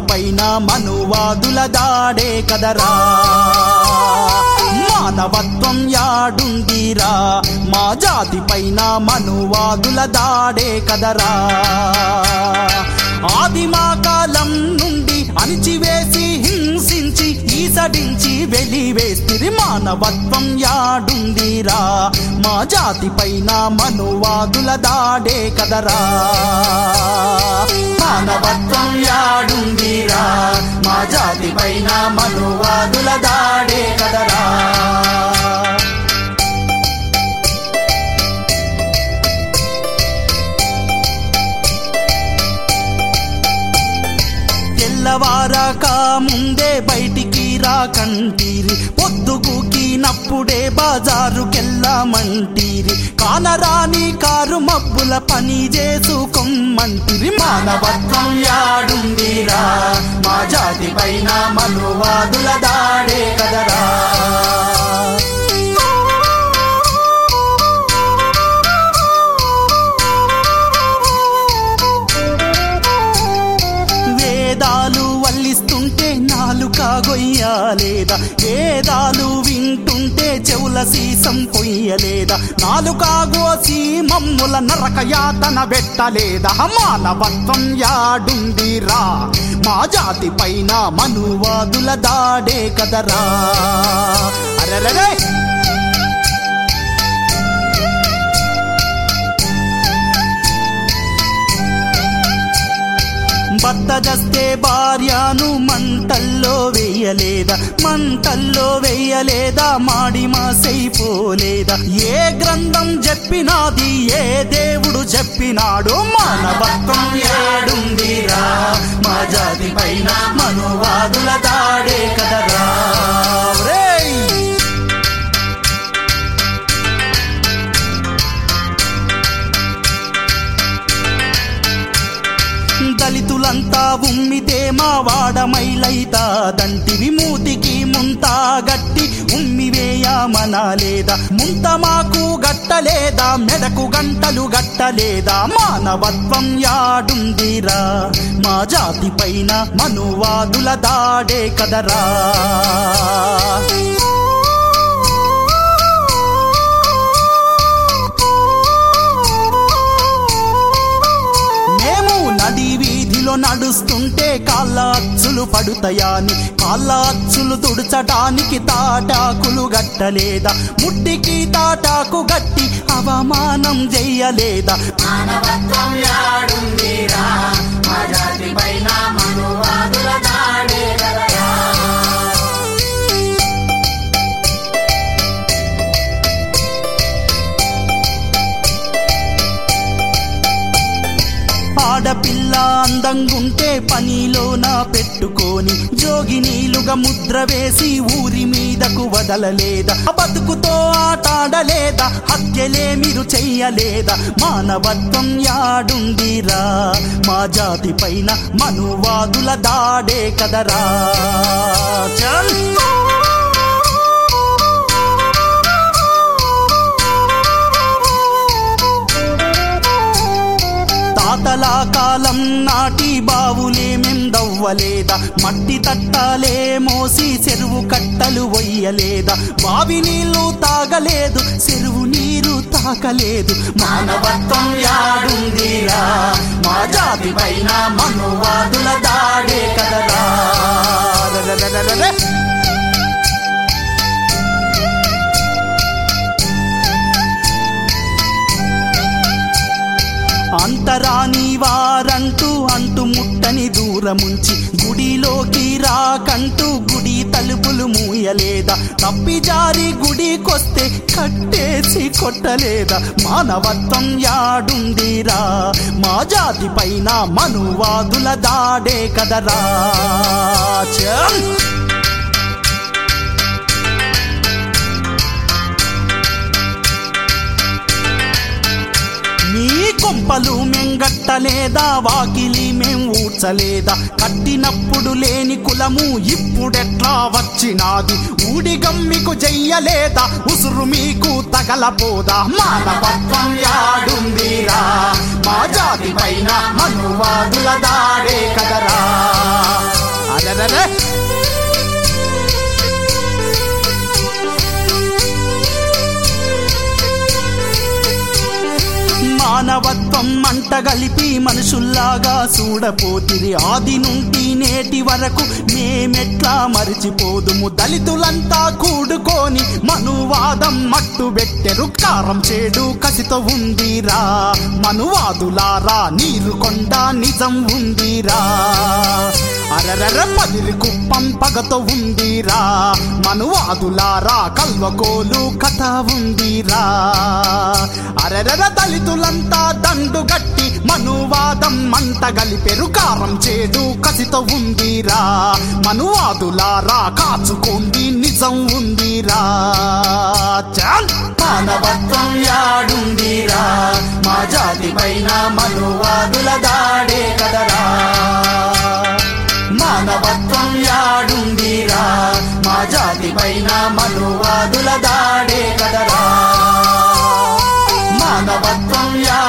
పైన మనువాదుల దాడే కదరా. మానవత్వం యాడుందిరా మా జాతి పైన మనువాదుల దాడే కదరా. ఆదిమా కాలం నుండి అణిచివేసి హింసించి ఈసడించి వెలివేస్తిరి మానవత్వం యాడుందిరా. మా జాతి పైన మనువాదుల దాడే కదరా. మానవత్వం యాడు పైన మనువాదుల దాడే కదరా. తెల్లవారాక ముందే బయటికి రాకంటీరి పొద్దుగుకినప్పుడే బాజారుకెళ్ళమంటీరి. కానరాని కారు మబ్బుల పని చేసుకొమ్మంటిరి మానవత్వం యాడుందిరా. మా జాతి పైన మనువాదుల దాడే కదరా. వేదాలు వల్లిస్తుంటే నాలుక గొయ్యాలేదా? చెవుల సీసం పొయ్యలేదా? నాలుక గోసి మమ్ముల నరక యాతన పెట్టలేదా? మానవత్వం యాడుందిరా మా జాతి పైన మనువాదుల దాడే కదరా. అరే భర్త జస్తే భార్యను మంటల్లో వేయలేదా? మంటల్లో వేయలేదా? మాడి మాసైపోలేదా? ఏ గ్రంథం చెప్పినాది ఏ దేవుడు చెప్పినాడు? మానవ అంతా ఉమ్మితే మా వాడమైలైతా దంటివి మూతికి ముంతా గట్టి ఉమ్మి వేయమనలేదా ముంత మాకు గట్టలేదా? మెడకు గంటలు గట్టలేదా? మానవత్వం యాడుందిరా? మా జాతి పైన మనువాదుల దాడే కదరా? అచ్చులు పడుతాయని కాళ్ళ అచ్చులు తుడచటానికి తాటాకులు గట్టలేదా? ముట్టికి తాటాకు గట్టి అవమానం చెయ్యలేదా మానవత్వం యాడుందిరా మా జాతి పైన ఆడపిల్ల అందంగుంటే పనిలోన పెట్టుకొని జోగినీలుగా ముద్ర వేసి ఊరి మీదకు వదలలేదా? బతుకుతో ఆటాడలేదా? హత్యలే మీరు చెయ్యలేదా? మానవత్వం యాడుందిరా మా జాతి పైన మనువాదుల దాడే కదరా. చల్ చాలా కాలం నాటి బావులే మెందవ్వలేదా? మట్టి తట్టాలే మోసి చెరువు కట్టలు వయ్యలేదా బావి నీళ్ళు తాగలేదు చెరువు నీరు తాకలేదు. మానవత్వం యాడుందిరా మా జాతి పైన మనువాదుల దాడే కదరా. అంతరాని వారంటూ అంటు ముట్టని దూరముంచి గుడిలోకి రాకంటూ గుడి తలుపులు మూయలేదా? తప్పి జారి గుడికొస్తే కట్టేసి కొట్టలేదా? మానవత్వం యాడుందిరా మా జాతి పైన మనువాదుల దాడే కదరా. చల్ కొంపలు మెంగట్టలేదా వాకిలి మేం ఊడ్చలేదా? కట్టినప్పుడు లేని కులము ఇప్పుడెట్లా వచ్చినాది? ఊడిగమ్మికు చెయ్యలేదా ఉసురు మీకు తగలపోదా మానవత్వం యాడుందిరా మా జాతి పైన మనువాదుల దాడే కదరా. అదే మానవత్వం మంటగలిపి మనుషుల్లాగా చూడపోతిరి ఆది నుండి నేటి వరకు మేమెట్లా మరిచిపోదుము. దళితులంతా కూడుకొని మనువాదం మట్టు పెట్టెరు కారం చేడు కసితో ఉందిరా. మనువాదులారా నీరు కొండ నిజం ఉందిరా. అరరర పదిలి కుప్పం పగతో ఉందిరా. మనువాదులారా కల్వకోలు కథ ఉందిరా. అరరర దళితులంతా దండు గట్టి మనువాదం మంట గలిపెరు కారం చేదు కసితో ఉందిరా. మనువాదులారా కాచుకోండి నిజం ఉందిరా. చాల్! మానవత్వం యాడుందిరా. మా జాతి పైన మనువాదుల దాడే మా జాతి పైన మనువాదుల దాడే కదరా. మానవత్వం యా